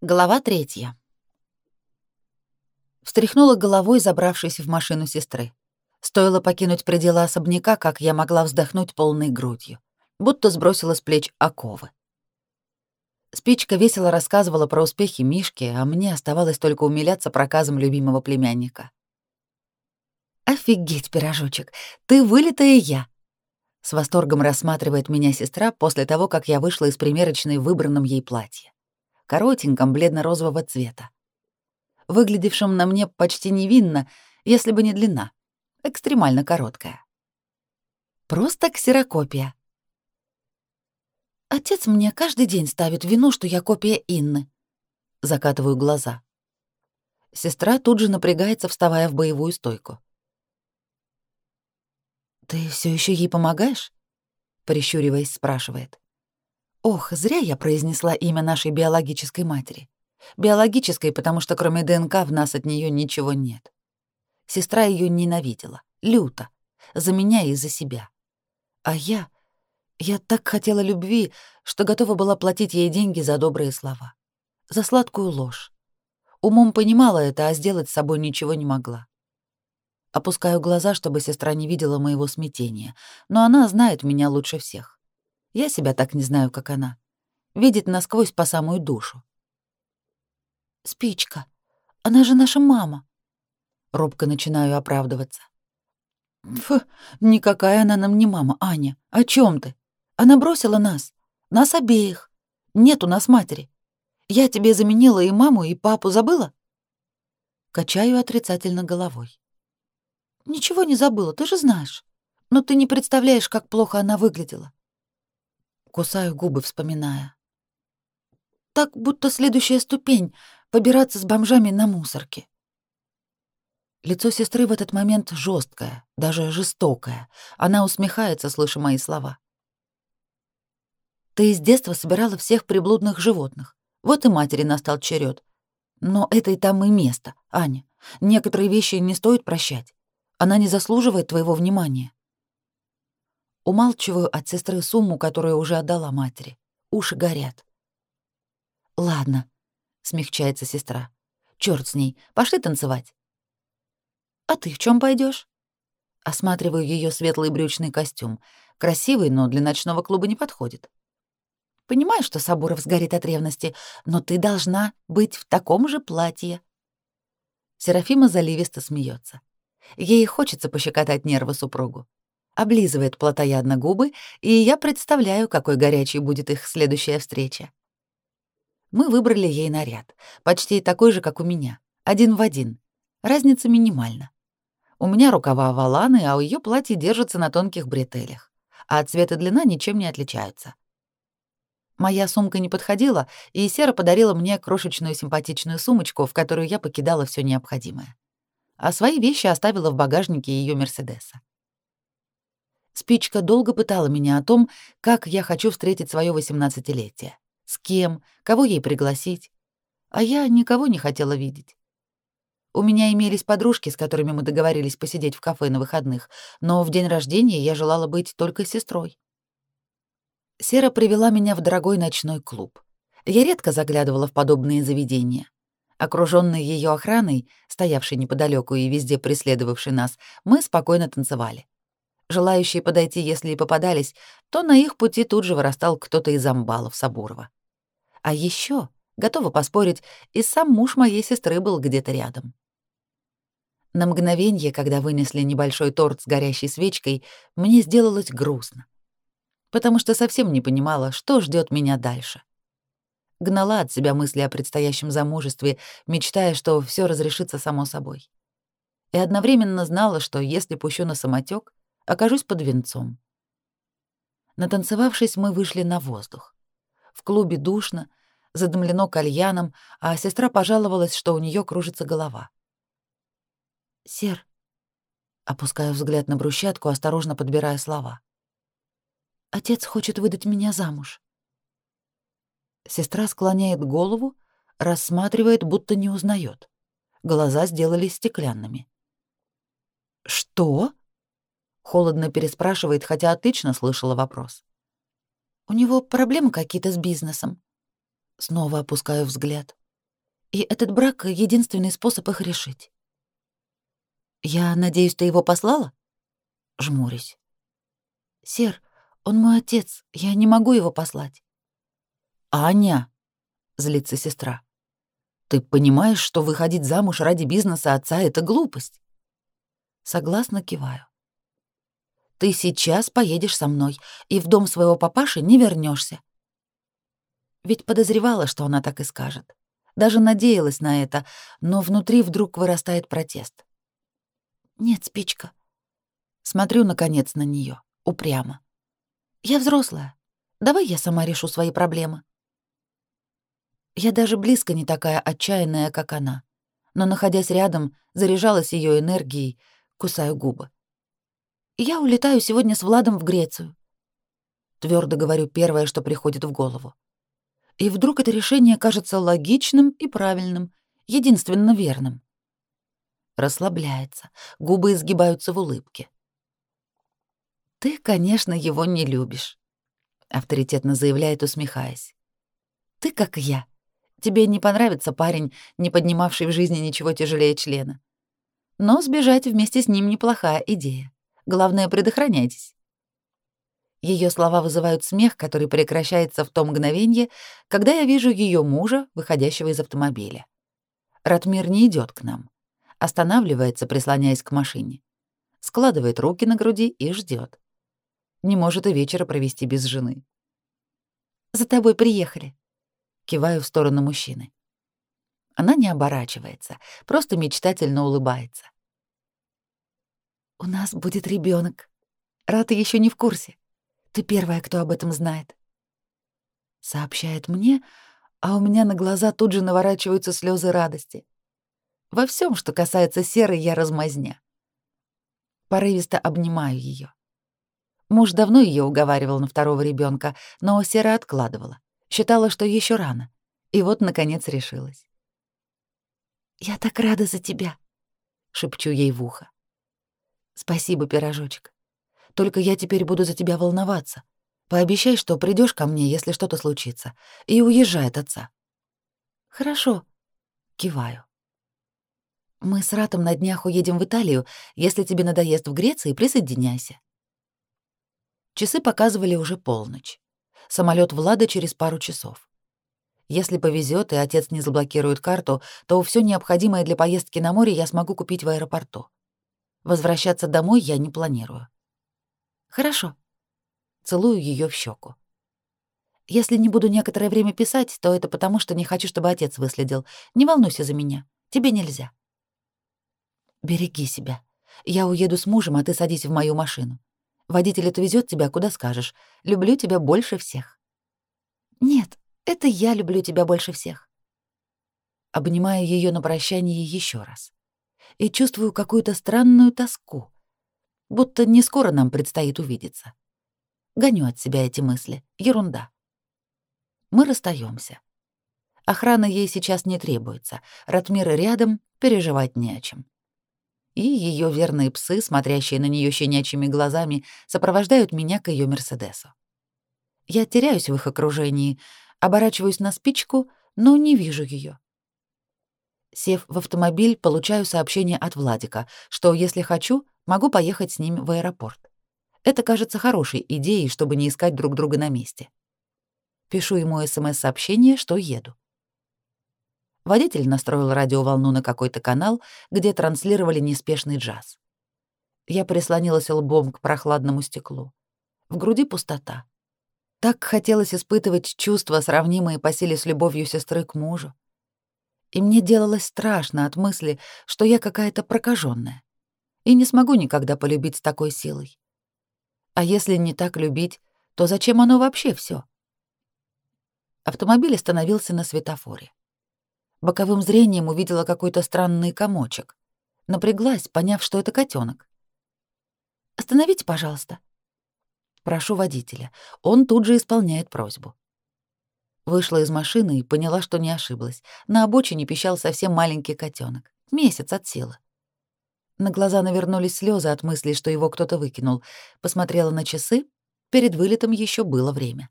Глава третья. Встряхнула головой, забравшись в машину сестры. Стоило покинуть пределы особняка, как я могла вздохнуть полной грудью, будто сбросила с плеч оковы. Спичка весело рассказывала про успехи Мишки, а мне оставалось только умиляться проказом любимого племянника. «Офигеть, пирожочек! Ты вылитая я!» С восторгом рассматривает меня сестра после того, как я вышла из примерочной в выбранном ей платье коротеньком бледно-розового цвета. выглядевшем на мне почти невинно, если бы не длина, экстремально короткая. Просто ксерокопия. Отец мне каждый день ставит вину, что я копия Инны. Закатываю глаза. Сестра тут же напрягается, вставая в боевую стойку. Ты все еще ей помогаешь? прищуриваясь, спрашивает. Ох, зря я произнесла имя нашей биологической матери. Биологической, потому что кроме ДНК в нас от нее ничего нет. Сестра ее ненавидела, люто, за меня и за себя. А я... Я так хотела любви, что готова была платить ей деньги за добрые слова. За сладкую ложь. Умом понимала это, а сделать с собой ничего не могла. Опускаю глаза, чтобы сестра не видела моего смятения, но она знает меня лучше всех. Я себя так не знаю, как она. Видит насквозь по самую душу. «Спичка, она же наша мама!» Робко начинаю оправдываться. «Фу, никакая она нам не мама, Аня. О чем ты? Она бросила нас. Нас обеих. Нет у нас матери. Я тебе заменила и маму, и папу забыла?» Качаю отрицательно головой. «Ничего не забыла, ты же знаешь. Но ты не представляешь, как плохо она выглядела кусаю губы, вспоминая. Так, будто следующая ступень — побираться с бомжами на мусорке. Лицо сестры в этот момент жесткое, даже жестокое. Она усмехается, слыша мои слова. Ты с детства собирала всех приблудных животных. Вот и матери настал черед. Но это и там и место, Аня. Некоторые вещи не стоит прощать. Она не заслуживает твоего внимания. Умалчиваю от сестры сумму, которую уже отдала матери. Уши горят. «Ладно», — смягчается сестра. Черт с ней, пошли танцевать». «А ты в чем пойдешь? Осматриваю ее светлый брючный костюм. Красивый, но для ночного клуба не подходит. Понимаю, что Сабуров сгорит от ревности, но ты должна быть в таком же платье. Серафима заливисто смеется. Ей хочется пощекотать нервы супругу облизывает плотоядно губы, и я представляю, какой горячей будет их следующая встреча. Мы выбрали ей наряд, почти такой же, как у меня, один в один. Разница минимальна. У меня рукава оваланы, а у ее платье держится на тонких бретелях, а цвет и длина ничем не отличаются. Моя сумка не подходила, и Сера подарила мне крошечную симпатичную сумочку, в которую я покидала все необходимое. А свои вещи оставила в багажнике ее Мерседеса. Спичка долго пытала меня о том, как я хочу встретить свое восемнадцатилетие, с кем, кого ей пригласить. А я никого не хотела видеть. У меня имелись подружки, с которыми мы договорились посидеть в кафе на выходных, но в день рождения я желала быть только сестрой. Сера привела меня в дорогой ночной клуб. Я редко заглядывала в подобные заведения. Окружённые ее охраной, стоявшей неподалеку и везде преследовавшей нас, мы спокойно танцевали. Желающие подойти, если и попадались, то на их пути тут же вырастал кто-то из амбалов Сабурова. А еще, готова поспорить, и сам муж моей сестры был где-то рядом. На мгновение, когда вынесли небольшой торт с горящей свечкой, мне сделалось грустно, потому что совсем не понимала, что ждет меня дальше. Гнала от себя мысли о предстоящем замужестве, мечтая, что все разрешится само собой. И одновременно знала, что если пущу на самотек, окажусь под венцом. Натанцевавшись, мы вышли на воздух. В клубе душно, задымлено кальяном, а сестра пожаловалась, что у нее кружится голова. «Сер», — опускаю взгляд на брусчатку, осторожно подбирая слова. «Отец хочет выдать меня замуж». Сестра склоняет голову, рассматривает, будто не узнает. Глаза сделались стеклянными. «Что?» Холодно переспрашивает, хотя отлично слышала вопрос. «У него проблемы какие-то с бизнесом». Снова опускаю взгляд. «И этот брак — единственный способ их решить». «Я надеюсь, ты его послала?» Жмурюсь. «Сер, он мой отец, я не могу его послать». «Аня!» — злится сестра. «Ты понимаешь, что выходить замуж ради бизнеса отца — это глупость?» Согласно киваю. Ты сейчас поедешь со мной и в дом своего папаши не вернешься. Ведь подозревала, что она так и скажет. Даже надеялась на это, но внутри вдруг вырастает протест. «Нет, спичка». Смотрю, наконец, на нее упрямо. «Я взрослая. Давай я сама решу свои проблемы». Я даже близко не такая отчаянная, как она, но, находясь рядом, заряжалась ее энергией, кусаю губы. «Я улетаю сегодня с Владом в Грецию», — твердо говорю первое, что приходит в голову. И вдруг это решение кажется логичным и правильным, единственно верным. Расслабляется, губы изгибаются в улыбке. «Ты, конечно, его не любишь», — авторитетно заявляет, усмехаясь. «Ты как я. Тебе не понравится парень, не поднимавший в жизни ничего тяжелее члена. Но сбежать вместе с ним неплохая идея. Главное, предохраняйтесь». Ее слова вызывают смех, который прекращается в то мгновенье, когда я вижу ее мужа, выходящего из автомобиля. Ратмир не идет к нам, останавливается, прислоняясь к машине, складывает руки на груди и ждет. Не может и вечера провести без жены. «За тобой приехали», — киваю в сторону мужчины. Она не оборачивается, просто мечтательно улыбается. «У нас будет ребенок. Рата еще не в курсе. Ты первая, кто об этом знает». Сообщает мне, а у меня на глаза тут же наворачиваются слезы радости. Во всем, что касается серы, я размазня. Порывисто обнимаю ее. Муж давно ее уговаривал на второго ребенка, но Сера откладывала. Считала, что еще рано. И вот, наконец, решилась. «Я так рада за тебя», — шепчу ей в ухо. Спасибо, пирожочек. Только я теперь буду за тебя волноваться. Пообещай, что придешь ко мне, если что-то случится, и уезжает отца. Хорошо, киваю. Мы с Ратом на днях уедем в Италию. Если тебе надоест в Греции, присоединяйся. Часы показывали уже полночь. Самолет Влада через пару часов. Если повезет и отец не заблокирует карту, то все необходимое для поездки на море я смогу купить в аэропорту. Возвращаться домой я не планирую. Хорошо. Целую ее в щеку. Если не буду некоторое время писать, то это потому, что не хочу, чтобы отец выследил. Не волнуйся за меня. Тебе нельзя. Береги себя. Я уеду с мужем, а ты садись в мою машину. Водитель отвезет тебя, куда скажешь. Люблю тебя больше всех. Нет, это я люблю тебя больше всех. Обнимаю ее на прощание еще раз и чувствую какую-то странную тоску, будто не скоро нам предстоит увидеться. Гоню от себя эти мысли. Ерунда. Мы расстаемся. Охрана ей сейчас не требуется. Ратмира рядом, переживать не о чем. И ее верные псы, смотрящие на нее щенячьими глазами, сопровождают меня к ее Мерседесу. Я теряюсь в их окружении, оборачиваюсь на спичку, но не вижу ее. Сев в автомобиль, получаю сообщение от Владика, что если хочу, могу поехать с ним в аэропорт. Это кажется хорошей идеей, чтобы не искать друг друга на месте. Пишу ему СМС-сообщение, что еду. Водитель настроил радиоволну на какой-то канал, где транслировали неспешный джаз. Я прислонилась лбом к прохладному стеклу. В груди пустота. Так хотелось испытывать чувства, сравнимые по силе с любовью сестры к мужу, и мне делалось страшно от мысли, что я какая-то прокаженная и не смогу никогда полюбить с такой силой. А если не так любить, то зачем оно вообще все? Автомобиль остановился на светофоре. Боковым зрением увидела какой-то странный комочек. Напряглась, поняв, что это котенок. «Остановите, пожалуйста». Прошу водителя. Он тут же исполняет просьбу. Вышла из машины и поняла, что не ошиблась. На обочине пищал совсем маленький котенок. Месяц от силы. На глаза навернулись слезы от мысли, что его кто-то выкинул. Посмотрела на часы. Перед вылетом еще было время.